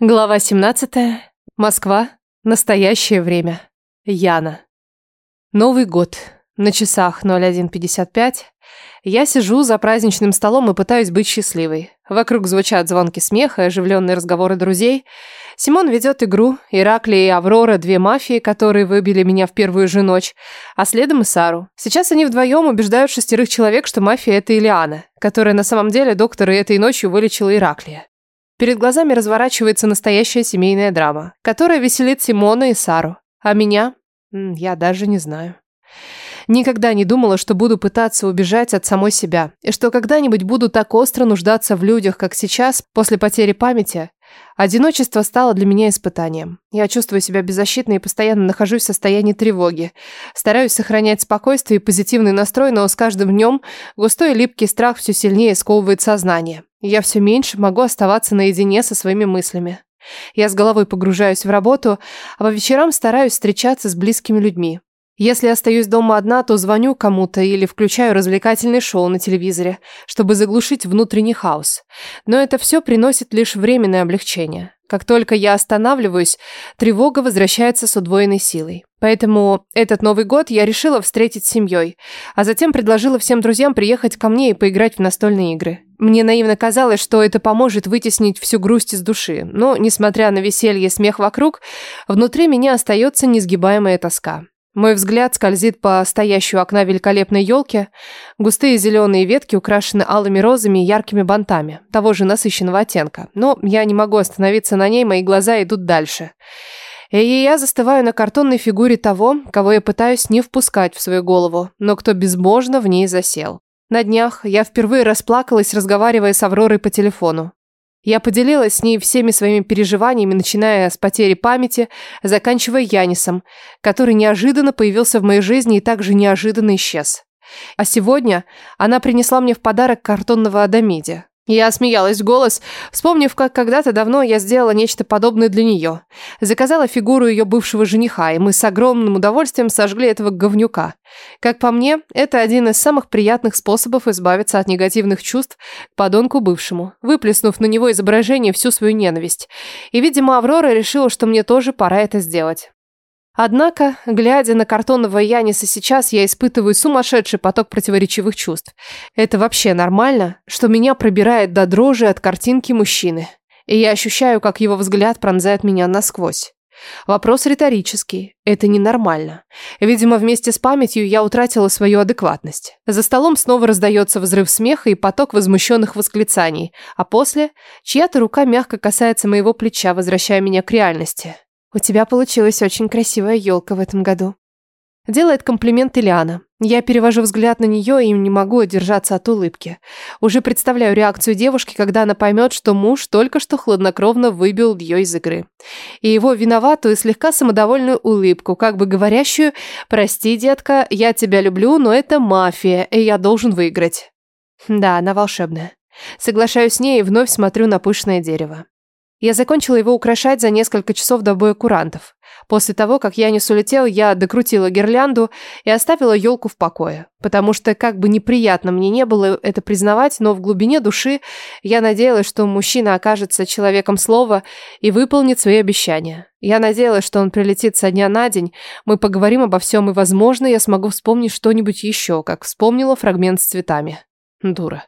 Глава 17. Москва. Настоящее время. Яна. Новый год. На часах 01.55. Я сижу за праздничным столом и пытаюсь быть счастливой. Вокруг звучат звонки смеха и оживленные разговоры друзей. Симон ведет игру. Ираклия и Аврора – две мафии, которые выбили меня в первую же ночь. А следом и Сару. Сейчас они вдвоем убеждают шестерых человек, что мафия – это Илиана, которая на самом деле доктора этой ночью вылечила Ираклия. Перед глазами разворачивается настоящая семейная драма, которая веселит Симона и Сару. А меня? Я даже не знаю. Никогда не думала, что буду пытаться убежать от самой себя, и что когда-нибудь буду так остро нуждаться в людях, как сейчас, после потери памяти. Одиночество стало для меня испытанием. Я чувствую себя беззащитной и постоянно нахожусь в состоянии тревоги. Стараюсь сохранять спокойствие и позитивный настрой, но с каждым днем густой липкий страх все сильнее сковывает сознание. Я все меньше могу оставаться наедине со своими мыслями. Я с головой погружаюсь в работу, а по вечерам стараюсь встречаться с близкими людьми. Если остаюсь дома одна, то звоню кому-то или включаю развлекательное шоу на телевизоре, чтобы заглушить внутренний хаос. Но это все приносит лишь временное облегчение. Как только я останавливаюсь, тревога возвращается с удвоенной силой. Поэтому этот Новый год я решила встретить с семьей, а затем предложила всем друзьям приехать ко мне и поиграть в настольные игры. Мне наивно казалось, что это поможет вытеснить всю грусть из души, но, несмотря на веселье и смех вокруг, внутри меня остается несгибаемая тоска. Мой взгляд скользит по стоящей окна великолепной елке. Густые зеленые ветки украшены алыми розами и яркими бантами, того же насыщенного оттенка. Но я не могу остановиться на ней, мои глаза идут дальше. И я застываю на картонной фигуре того, кого я пытаюсь не впускать в свою голову, но кто безбожно в ней засел. На днях я впервые расплакалась, разговаривая с Авророй по телефону. Я поделилась с ней всеми своими переживаниями, начиная с потери памяти, заканчивая Янисом, который неожиданно появился в моей жизни и также неожиданно исчез. А сегодня она принесла мне в подарок картонного Адамиди. Я смеялась в голос, вспомнив, как когда-то давно я сделала нечто подобное для нее. Заказала фигуру ее бывшего жениха, и мы с огромным удовольствием сожгли этого говнюка. Как по мне, это один из самых приятных способов избавиться от негативных чувств к подонку бывшему, выплеснув на него изображение всю свою ненависть. И, видимо, Аврора решила, что мне тоже пора это сделать. Однако, глядя на картонного Яниса сейчас, я испытываю сумасшедший поток противоречивых чувств. Это вообще нормально, что меня пробирает до дрожи от картинки мужчины. И я ощущаю, как его взгляд пронзает меня насквозь. Вопрос риторический. Это ненормально. Видимо, вместе с памятью я утратила свою адекватность. За столом снова раздается взрыв смеха и поток возмущенных восклицаний, а после чья-то рука мягко касается моего плеча, возвращая меня к реальности. «У тебя получилась очень красивая елка в этом году». Делает комплимент Ильяна. Я перевожу взгляд на нее и не могу удержаться от улыбки. Уже представляю реакцию девушки, когда она поймет, что муж только что хладнокровно выбил ее из игры. И его виноватую слегка самодовольную улыбку, как бы говорящую «Прости, детка, я тебя люблю, но это мафия, и я должен выиграть». Да, она волшебная. Соглашаюсь с ней и вновь смотрю на пышное дерево. Я закончила его украшать за несколько часов до боя курантов. После того, как Янис улетел, я докрутила гирлянду и оставила елку в покое. Потому что, как бы неприятно мне не было это признавать, но в глубине души я надеялась, что мужчина окажется человеком слова и выполнит свои обещания. Я надеялась, что он прилетит со дня на день, мы поговорим обо всем, и, возможно, я смогу вспомнить что-нибудь еще, как вспомнила фрагмент с цветами. Дура.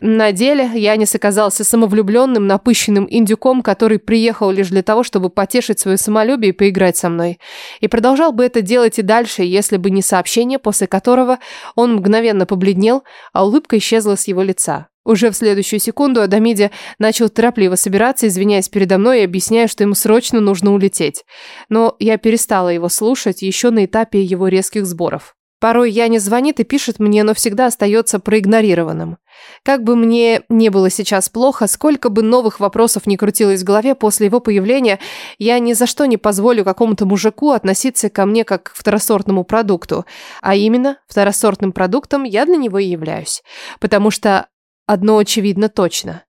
На деле Янис оказался самовлюбленным, напыщенным индюком, который приехал лишь для того, чтобы потешить свое самолюбие и поиграть со мной. И продолжал бы это делать и дальше, если бы не сообщение, после которого он мгновенно побледнел, а улыбка исчезла с его лица. Уже в следующую секунду Адамиди начал торопливо собираться, извиняясь передо мной и объясняя, что ему срочно нужно улететь. Но я перестала его слушать еще на этапе его резких сборов. Порой я не звонит и пишет мне, но всегда остается проигнорированным. Как бы мне не было сейчас плохо, сколько бы новых вопросов не крутилось в голове после его появления, я ни за что не позволю какому-то мужику относиться ко мне как к второсортному продукту. А именно, второсортным продуктом я для него и являюсь. Потому что одно очевидно точно.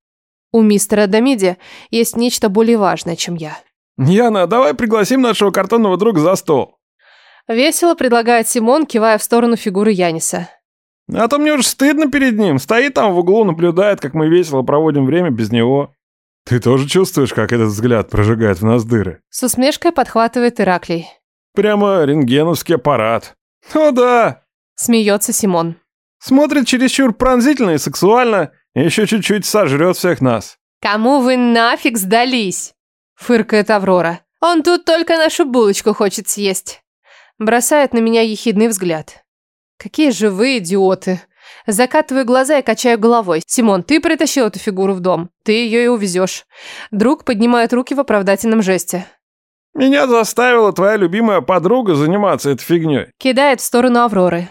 У мистера Дамиди есть нечто более важное, чем я. «Яна, давай пригласим нашего картонного друга за стол». Весело предлагает Симон, кивая в сторону фигуры Яниса. А то мне уже стыдно перед ним. Стоит там в углу, наблюдает, как мы весело проводим время без него. Ты тоже чувствуешь, как этот взгляд прожигает в нас дыры? С усмешкой подхватывает Ираклий. Прямо рентгеновский аппарат. О да! Смеется Симон. Смотрит чересчур пронзительно и сексуально, и еще чуть-чуть сожрет всех нас. «Кому вы нафиг сдались?» Фыркает Аврора. «Он тут только нашу булочку хочет съесть». Бросает на меня ехидный взгляд. «Какие же вы идиоты!» Закатываю глаза и качаю головой. «Симон, ты притащил эту фигуру в дом. Ты ее и увезешь». Друг поднимает руки в оправдательном жесте. Меня заставила твоя любимая подруга заниматься этой фигней. Кидает в сторону Авроры.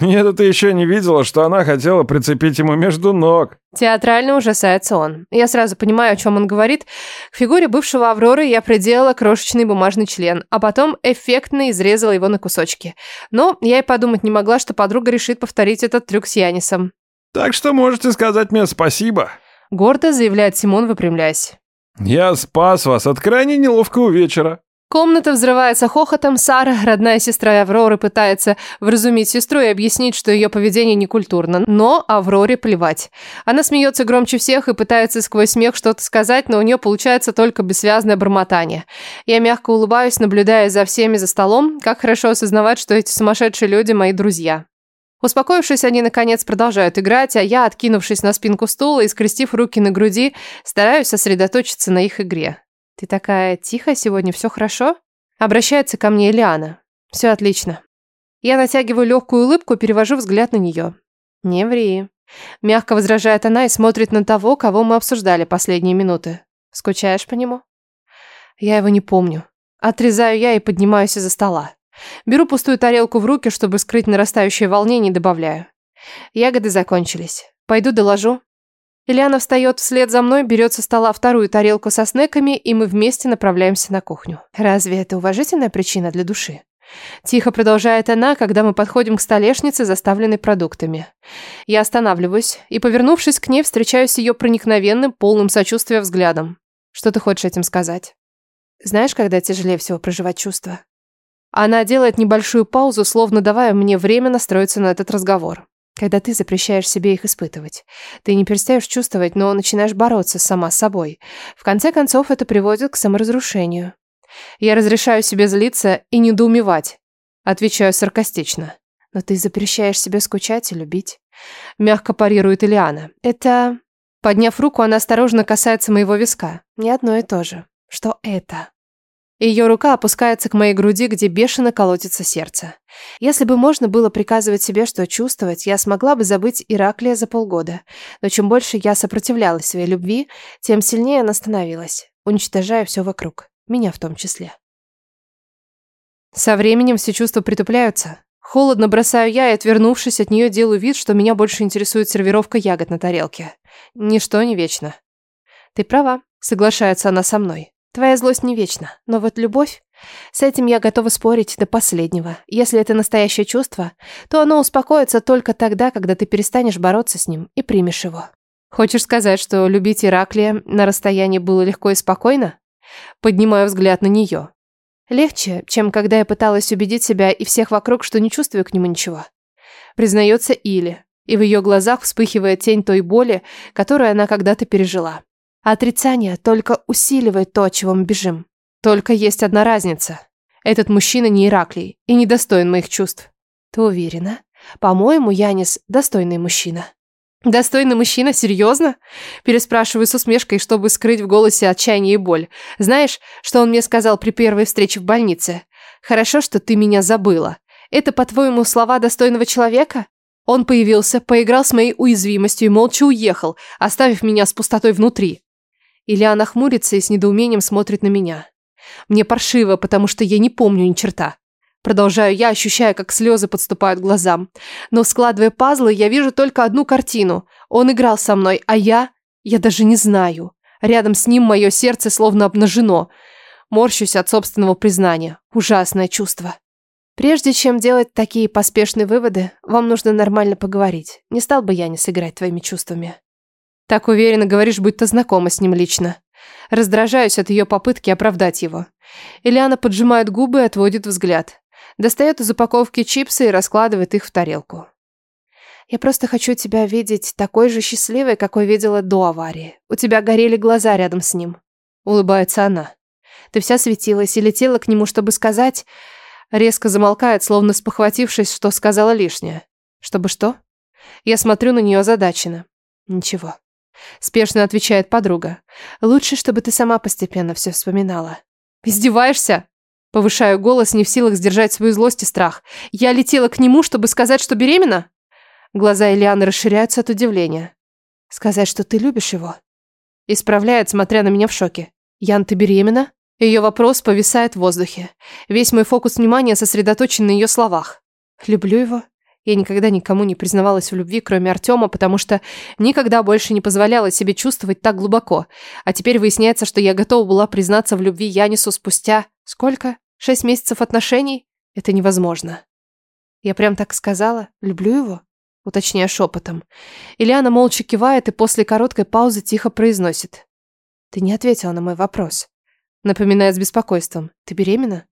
Нет, ты еще не видела, что она хотела прицепить ему между ног. Театрально ужасается он. Я сразу понимаю, о чем он говорит. К фигуре бывшего Авроры я приделала крошечный бумажный член, а потом эффектно изрезала его на кусочки. Но я и подумать не могла, что подруга решит повторить этот трюк с Янисом. Так что можете сказать мне спасибо. Гордо заявляет Симон, выпрямляясь. Я спас вас от крайне неловкого вечера. Комната взрывается хохотом. Сара, родная сестра Авроры, пытается вразумить сестру и объяснить, что ее поведение некультурно. Но Авроре плевать. Она смеется громче всех и пытается сквозь смех что-то сказать, но у нее получается только бессвязное бормотание. Я мягко улыбаюсь, наблюдая за всеми за столом. Как хорошо осознавать, что эти сумасшедшие люди мои друзья. Успокоившись, они наконец продолжают играть, а я, откинувшись на спинку стула и скрестив руки на груди, стараюсь сосредоточиться на их игре. «Ты такая тихая сегодня, все хорошо?» Обращается ко мне Элиана. «Все отлично». Я натягиваю легкую улыбку, перевожу взгляд на нее. «Не ври». Мягко возражает она и смотрит на того, кого мы обсуждали последние минуты. «Скучаешь по нему?» Я его не помню. Отрезаю я и поднимаюсь из-за стола. Беру пустую тарелку в руки, чтобы скрыть нарастающее волнение, и добавляю. Ягоды закончились. Пойду доложу. Ильяна встает вслед за мной, берет со стола вторую тарелку со снеками, и мы вместе направляемся на кухню. Разве это уважительная причина для души? Тихо продолжает она, когда мы подходим к столешнице, заставленной продуктами. Я останавливаюсь и, повернувшись к ней, встречаюсь с ее проникновенным, полным сочувствия взглядом. Что ты хочешь этим сказать? Знаешь, когда тяжелее всего проживать чувства? Она делает небольшую паузу, словно давая мне время настроиться на этот разговор. Когда ты запрещаешь себе их испытывать. Ты не перестаешь чувствовать, но начинаешь бороться сама с собой. В конце концов, это приводит к саморазрушению. Я разрешаю себе злиться и недоумевать. Отвечаю саркастично. Но ты запрещаешь себе скучать и любить. Мягко парирует Ильяна. Это... Подняв руку, она осторожно касается моего виска. Не одно и то же. Что это? Ее рука опускается к моей груди, где бешено колотится сердце. Если бы можно было приказывать себе, что чувствовать, я смогла бы забыть Ираклия за полгода. Но чем больше я сопротивлялась своей любви, тем сильнее она становилась, уничтожая все вокруг, меня в том числе. Со временем все чувства притупляются. Холодно бросаю я и, отвернувшись от нее, делаю вид, что меня больше интересует сервировка ягод на тарелке. Ничто не вечно. Ты права, соглашается она со мной. Твоя злость не вечна, но вот любовь... С этим я готова спорить до последнего. Если это настоящее чувство, то оно успокоится только тогда, когда ты перестанешь бороться с ним и примешь его. Хочешь сказать, что любить Ираклия на расстоянии было легко и спокойно? Поднимаю взгляд на нее. Легче, чем когда я пыталась убедить себя и всех вокруг, что не чувствую к нему ничего. Признается Или, и в ее глазах вспыхивает тень той боли, которую она когда-то пережила. А отрицание только усиливает то, от чего мы бежим. Только есть одна разница. Этот мужчина не Ираклий и не достоин моих чувств. Ты уверена? По-моему, Янис достойный мужчина. Достойный мужчина? Серьезно? Переспрашиваю с усмешкой, чтобы скрыть в голосе отчаяние и боль. Знаешь, что он мне сказал при первой встрече в больнице? Хорошо, что ты меня забыла. Это, по-твоему, слова достойного человека? Он появился, поиграл с моей уязвимостью и молча уехал, оставив меня с пустотой внутри. Ильяна хмурится и с недоумением смотрит на меня. Мне паршиво, потому что я не помню ни черта. Продолжаю я, ощущая, как слезы подступают к глазам. Но складывая пазлы, я вижу только одну картину. Он играл со мной, а я... Я даже не знаю. Рядом с ним мое сердце словно обнажено. Морщусь от собственного признания. Ужасное чувство. Прежде чем делать такие поспешные выводы, вам нужно нормально поговорить. Не стал бы я не сыграть твоими чувствами. Так уверенно говоришь, будто знакома с ним лично. Раздражаюсь от ее попытки оправдать его. Ильяна поджимает губы и отводит взгляд. Достает из упаковки чипсы и раскладывает их в тарелку. Я просто хочу тебя видеть такой же счастливой, какой видела до аварии. У тебя горели глаза рядом с ним. Улыбается она. Ты вся светилась и летела к нему, чтобы сказать... Резко замолкает, словно спохватившись, что сказала лишнее. Чтобы что? Я смотрю на нее озадаченно. Ничего. Спешно отвечает подруга. Лучше, чтобы ты сама постепенно все вспоминала. Издеваешься? Повышаю голос, не в силах сдержать свою злость и страх. Я летела к нему, чтобы сказать, что беременна? Глаза Ильяны расширяются от удивления. Сказать, что ты любишь его? Исправляет, смотря на меня в шоке. Ян, ты беременна? Ее вопрос повисает в воздухе. Весь мой фокус внимания сосредоточен на ее словах. Люблю его. Я никогда никому не признавалась в любви, кроме Артема, потому что никогда больше не позволяла себе чувствовать так глубоко. А теперь выясняется, что я готова была признаться в любви Янису спустя... Сколько? Шесть месяцев отношений? Это невозможно. Я прям так сказала. Люблю его? Уточняя шепотом. Ильяна молча кивает и после короткой паузы тихо произносит. Ты не ответила на мой вопрос. Напоминает с беспокойством. Ты беременна?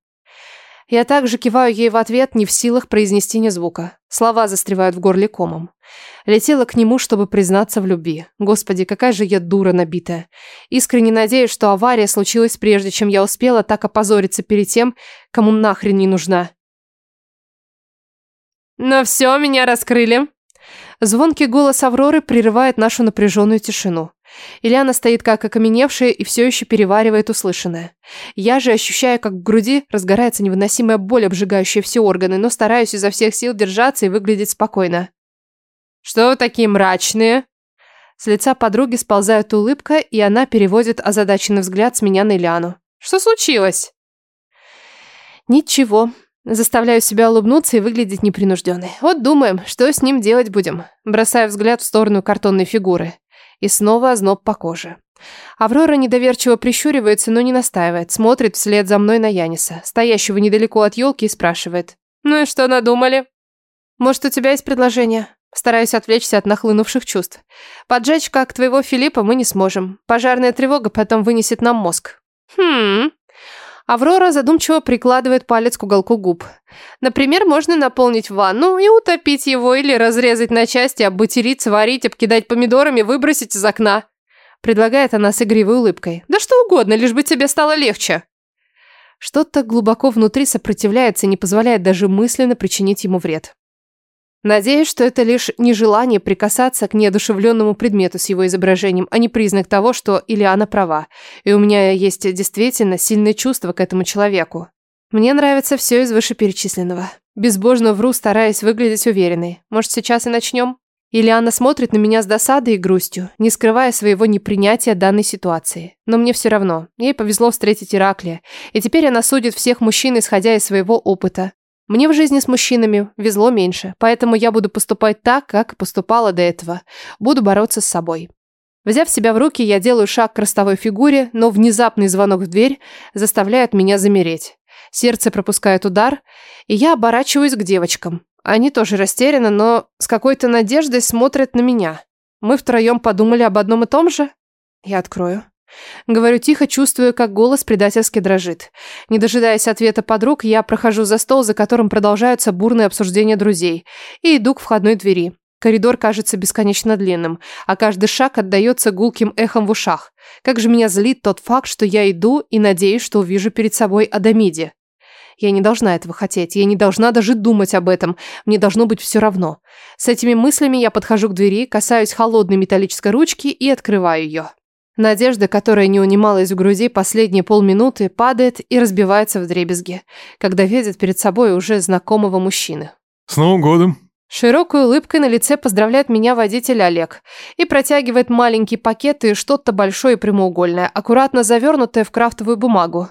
Я также киваю ей в ответ, не в силах произнести ни звука. Слова застревают в горле комом. Летела к нему, чтобы признаться в любви. Господи, какая же я дура набитая. Искренне надеюсь, что авария случилась прежде, чем я успела так опозориться перед тем, кому нахрен не нужна. «Ну все, меня раскрыли». Звонкий голос Авроры прерывает нашу напряженную тишину. Ильяна стоит как окаменевшая и все еще переваривает услышанное. Я же ощущаю, как в груди разгорается невыносимая боль, обжигающая все органы, но стараюсь изо всех сил держаться и выглядеть спокойно. «Что вы такие мрачные?» С лица подруги сползает улыбка, и она переводит озадаченный взгляд с меня на Ильяну. «Что случилось?» «Ничего», Заставляю себя улыбнуться и выглядеть непринужденной. Вот думаем, что с ним делать будем. Бросаю взгляд в сторону картонной фигуры. И снова озноб по коже. Аврора недоверчиво прищуривается, но не настаивает. Смотрит вслед за мной на Яниса, стоящего недалеко от елки, и спрашивает. «Ну и что надумали?» «Может, у тебя есть предложение?» Стараюсь отвлечься от нахлынувших чувств. Поджечь, как твоего Филиппа, мы не сможем. Пожарная тревога потом вынесет нам мозг. Хм. Аврора задумчиво прикладывает палец к уголку губ. Например, можно наполнить ванну и утопить его, или разрезать на части, обматерить, сварить, обкидать помидорами, выбросить из окна. Предлагает она с игривой улыбкой. Да что угодно, лишь бы тебе стало легче. Что-то глубоко внутри сопротивляется и не позволяет даже мысленно причинить ему вред. Надеюсь, что это лишь нежелание прикасаться к неодушевленному предмету с его изображением, а не признак того, что Ильяна права, и у меня есть действительно сильное чувство к этому человеку. Мне нравится все из вышеперечисленного. Безбожно вру, стараясь выглядеть уверенной. Может, сейчас и начнем? Ильяна смотрит на меня с досадой и грустью, не скрывая своего непринятия данной ситуации. Но мне все равно. Ей повезло встретить Ираклия, и теперь она судит всех мужчин, исходя из своего опыта. Мне в жизни с мужчинами везло меньше, поэтому я буду поступать так, как поступала до этого. Буду бороться с собой. Взяв себя в руки, я делаю шаг к ростовой фигуре, но внезапный звонок в дверь заставляет меня замереть. Сердце пропускает удар, и я оборачиваюсь к девочкам. Они тоже растеряны, но с какой-то надеждой смотрят на меня. Мы втроем подумали об одном и том же? Я открою. Говорю тихо, чувствуя, как голос предательски дрожит. Не дожидаясь ответа подруг, я прохожу за стол, за которым продолжаются бурные обсуждения друзей, и иду к входной двери. Коридор кажется бесконечно длинным, а каждый шаг отдается гулким эхом в ушах. Как же меня злит тот факт, что я иду и надеюсь, что увижу перед собой Адамиди. Я не должна этого хотеть, я не должна даже думать об этом, мне должно быть все равно. С этими мыслями я подхожу к двери, касаюсь холодной металлической ручки и открываю ее. Надежда, которая не унималась в груди последние полминуты, падает и разбивается в дребезги, когда видит перед собой уже знакомого мужчины. «С Новым годом!» Широкой улыбкой на лице поздравляет меня водитель Олег и протягивает маленький пакет и что-то большое и прямоугольное, аккуратно завернутое в крафтовую бумагу.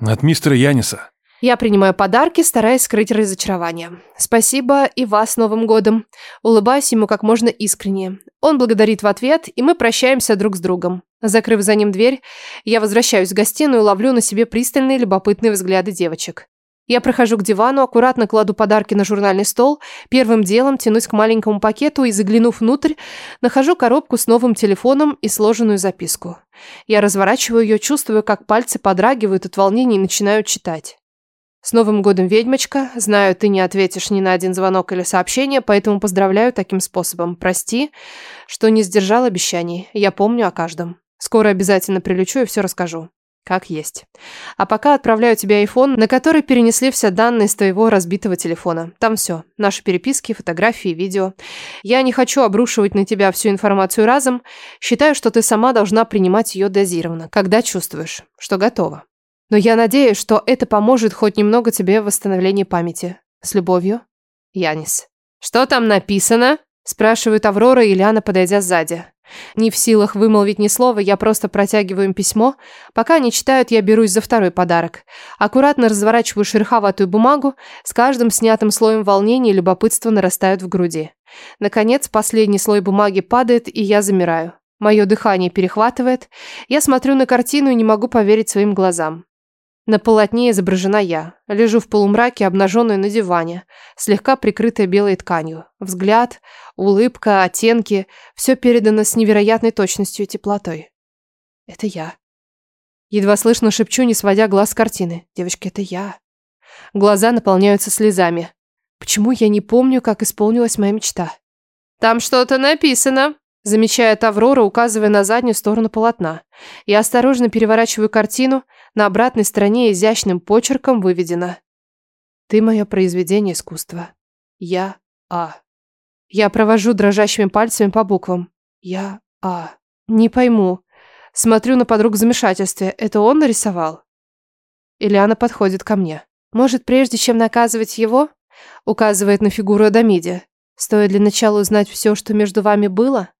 «От мистера Яниса». Я принимаю подарки, стараясь скрыть разочарование. Спасибо и вас с Новым годом. Улыбаюсь ему как можно искреннее. Он благодарит в ответ, и мы прощаемся друг с другом. Закрыв за ним дверь, я возвращаюсь в гостиную и ловлю на себе пристальные любопытные взгляды девочек. Я прохожу к дивану, аккуратно кладу подарки на журнальный стол, первым делом тянусь к маленькому пакету и, заглянув внутрь, нахожу коробку с новым телефоном и сложенную записку. Я разворачиваю ее, чувствую, как пальцы подрагивают от волнения и начинаю читать. С Новым годом, ведьмочка. Знаю, ты не ответишь ни на один звонок или сообщение, поэтому поздравляю таким способом. Прости, что не сдержал обещаний. Я помню о каждом. Скоро обязательно прилечу и все расскажу. Как есть. А пока отправляю тебе iPhone, на который перенесли все данные с твоего разбитого телефона. Там все. Наши переписки, фотографии, видео. Я не хочу обрушивать на тебя всю информацию разом. Считаю, что ты сама должна принимать ее дозированно, когда чувствуешь, что готова. Но я надеюсь, что это поможет хоть немного тебе в восстановлении памяти. С любовью, Янис. Что там написано? Спрашивает Аврора и Ильяна, подойдя сзади. Не в силах вымолвить ни слова, я просто протягиваю им письмо. Пока они читают, я берусь за второй подарок. Аккуратно разворачиваю шероховатую бумагу, с каждым снятым слоем волнения и любопытства нарастают в груди. Наконец, последний слой бумаги падает, и я замираю. Мое дыхание перехватывает. Я смотрю на картину и не могу поверить своим глазам. На полотне изображена я. Лежу в полумраке, обнаженная на диване, слегка прикрытая белой тканью. Взгляд, улыбка, оттенки – все передано с невероятной точностью и теплотой. Это я. Едва слышно шепчу, не сводя глаз с картины. Девочки, это я. Глаза наполняются слезами. Почему я не помню, как исполнилась моя мечта? «Там что-то написано», замечает Аврора, указывая на заднюю сторону полотна. Я осторожно переворачиваю картину – на обратной стороне изящным почерком выведено «Ты мое произведение искусства. Я А». Я провожу дрожащими пальцами по буквам. Я А. Не пойму. Смотрю на подругу в замешательстве. Это он нарисовал? Ильяна подходит ко мне. Может, прежде чем наказывать его, указывает на фигуру Адамиди, стоит для начала узнать все, что между вами было?